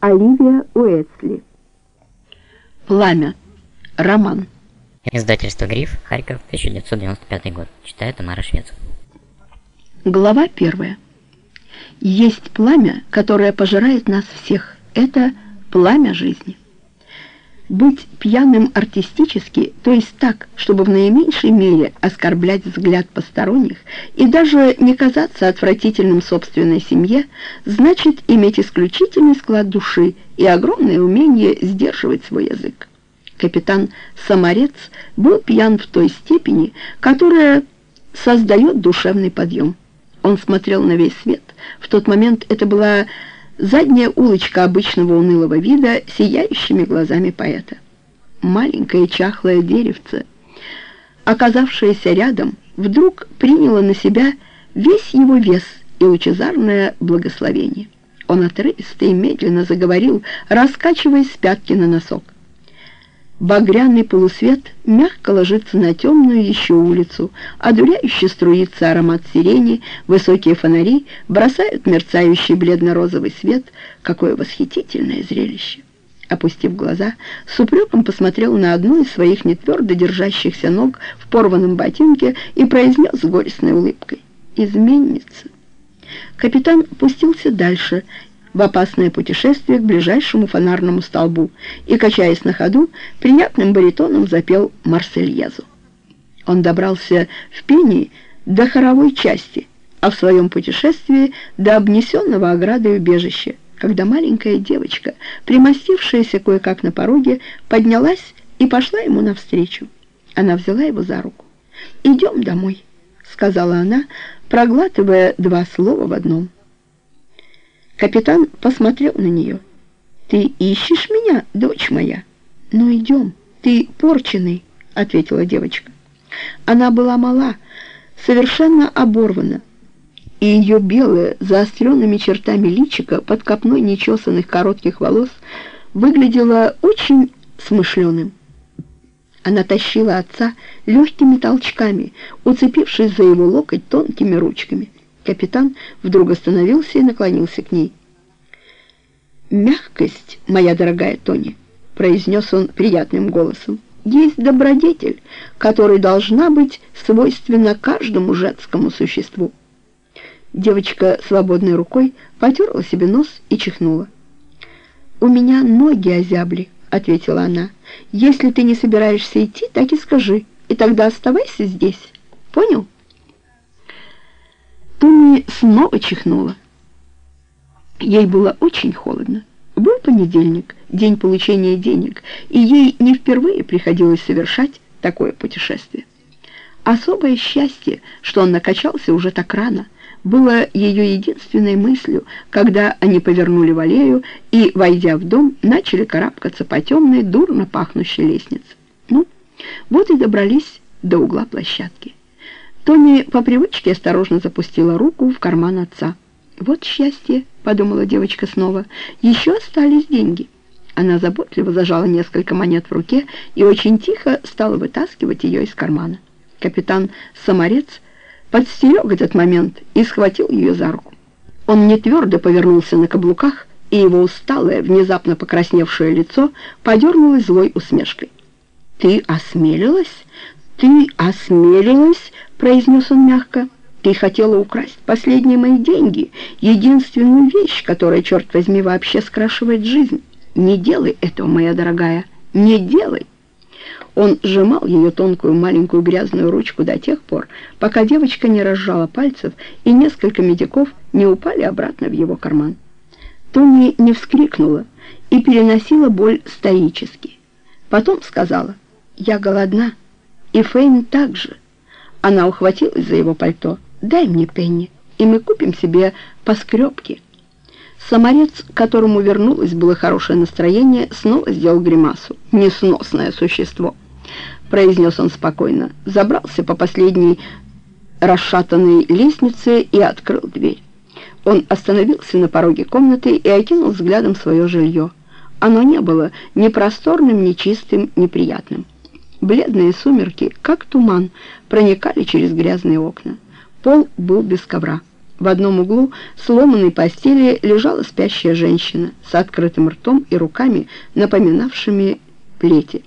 Оливия Уэсли. Пламя. Роман. Издательство «Гриф», Харьков, 1995 год. Читает Тамара Швец. Глава первая. Есть пламя, которое пожирает нас всех. Это пламя жизни. Быть пьяным артистически, то есть так, чтобы в наименьшей мере оскорблять взгляд посторонних и даже не казаться отвратительным собственной семье, значит иметь исключительный склад души и огромное умение сдерживать свой язык. Капитан Самарец был пьян в той степени, которая создает душевный подъем. Он смотрел на весь свет. В тот момент это была задняя улочка обычного унылого вида, сияющими глазами поэта. Маленькое чахлое деревце, оказавшееся рядом, вдруг приняло на себя весь его вес и лучезарное благословение. Он отрывисто и медленно заговорил, раскачиваясь с пятки на носок. Багряный полусвет мягко ложится на темную еще улицу, одуряюще струится аромат сирени, высокие фонари бросают мерцающий бледно-розовый свет. Какое восхитительное зрелище! Опустив глаза, с упреком посмотрел на одну из своих нетвердо держащихся ног в порванном ботинке и произнес с горестной улыбкой «Изменница». Капитан пустился дальше в опасное путешествие к ближайшему фонарному столбу и, качаясь на ходу, приятным баритоном запел Марсельезу. Он добрался в Пении до хоровой части, а в своем путешествии до обнесенного оградой убежища, когда маленькая девочка, примостившаяся кое-как на пороге, поднялась и пошла ему навстречу. Она взяла его за руку. «Идем домой», — сказала она, проглатывая два слова в одном. Капитан посмотрел на нее. «Ты ищешь меня, дочь моя?» «Ну, идем, ты порченый», — ответила девочка. Она была мала, совершенно оборвана, и ее белое, заостренными чертами личико под копной нечесанных коротких волос выглядело очень смышленым. Она тащила отца легкими толчками, уцепившись за его локоть тонкими ручками. Капитан вдруг остановился и наклонился к ней. «Мягкость, моя дорогая Тони», — произнес он приятным голосом, «есть добродетель, которая должна быть свойственна каждому женскому существу». Девочка свободной рукой потерла себе нос и чихнула. «У меня ноги озябли», — ответила она. «Если ты не собираешься идти, так и скажи, и тогда оставайся здесь. Понял?» Туми снова чихнула. Ей было очень холодно. Был понедельник, день получения денег, и ей не впервые приходилось совершать такое путешествие. Особое счастье, что он накачался уже так рано, было ее единственной мыслью, когда они повернули в аллею и, войдя в дом, начали карабкаться по темной, дурно пахнущей лестнице. Ну, вот и добрались до угла площадки. Тони по привычке осторожно запустила руку в карман отца. «Вот счастье», — подумала девочка снова, — «еще остались деньги». Она заботливо зажала несколько монет в руке и очень тихо стала вытаскивать ее из кармана. Капитан Самарец подстерег этот момент и схватил ее за руку. Он не твердо повернулся на каблуках, и его усталое, внезапно покрасневшее лицо подернулось злой усмешкой. «Ты осмелилась? Ты осмелилась?» произнес он мягко. «Ты хотела украсть последние мои деньги, единственную вещь, которая, черт возьми, вообще скрашивает жизнь. Не делай этого, моя дорогая, не делай!» Он сжимал ее тонкую маленькую грязную ручку до тех пор, пока девочка не разжала пальцев и несколько медиков не упали обратно в его карман. Тони не вскрикнула и переносила боль стоически. Потом сказала «Я голодна, и Фейн также». Она ухватилась за его пальто. «Дай мне пенни, и мы купим себе поскребки». Саморец, которому вернулось было хорошее настроение, снова сделал гримасу. «Несносное существо», — произнес он спокойно. Забрался по последней расшатанной лестнице и открыл дверь. Он остановился на пороге комнаты и окинул взглядом свое жилье. Оно не было ни просторным, ни чистым, ни приятным. Бледные сумерки, как туман, проникали через грязные окна. Пол был без ковра. В одном углу сломанной постели лежала спящая женщина с открытым ртом и руками, напоминавшими плети.